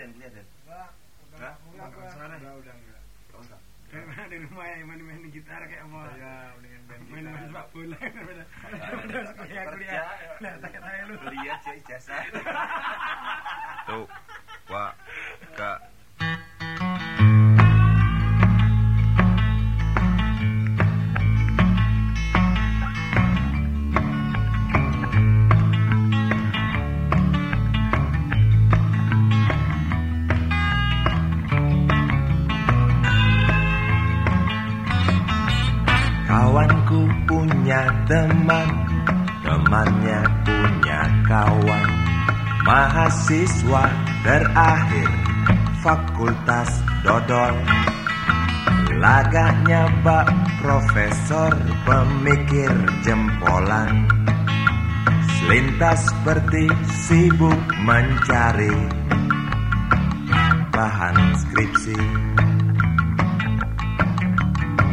dan kelihatan. Enggak, udah enggak kuliah Udah, udah. Udah, udah enggak. Enggak. Karena di rumah yang main-main gitar kayak mendingan band Main-main gitar. sepak bola daripada kuliah kuliah. Nah, tanya-tanya lu. Kuliah ijazah. Tuh, wa, ka. Kawanku punya teman, temannya punya kawan. Mahasiswa terakhir fakultas dodol. Lagaknya bak profesor pemikir jempolan. Selintas seperti sibuk mencari bahan skripsi.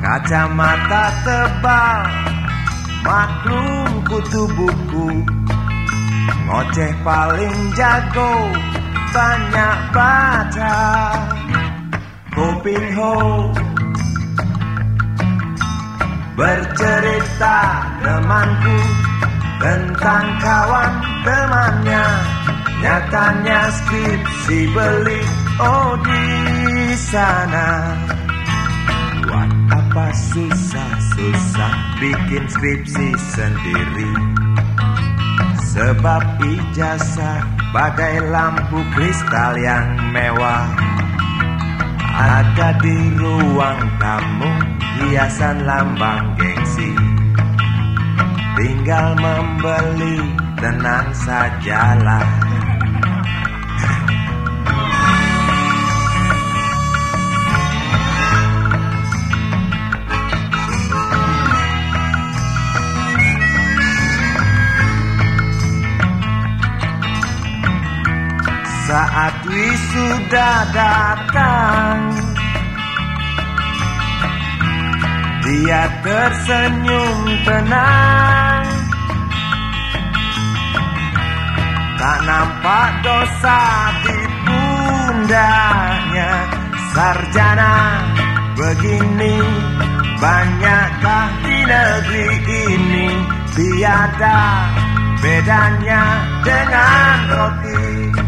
Kacamata tebal Maklum kutu buku Ngoceh paling jago Banyak baca Kuping ho. Bercerita temanku Tentang kawan temannya. Nyatanya skripsi beli Oh di sana apa susah-susah bikin skripsi sendiri? Sebab ijazah bagai lampu kristal yang mewah. Ada di ruang tamu hiasan lambang gengsi. Tinggal membeli tenang sajalah Saat wisuda datang Dia tersenyum tenang. Tak nampak dosa di pundaknya. Sarjana begini Banyakkah di negeri ini? Tiada bedanya dengan roti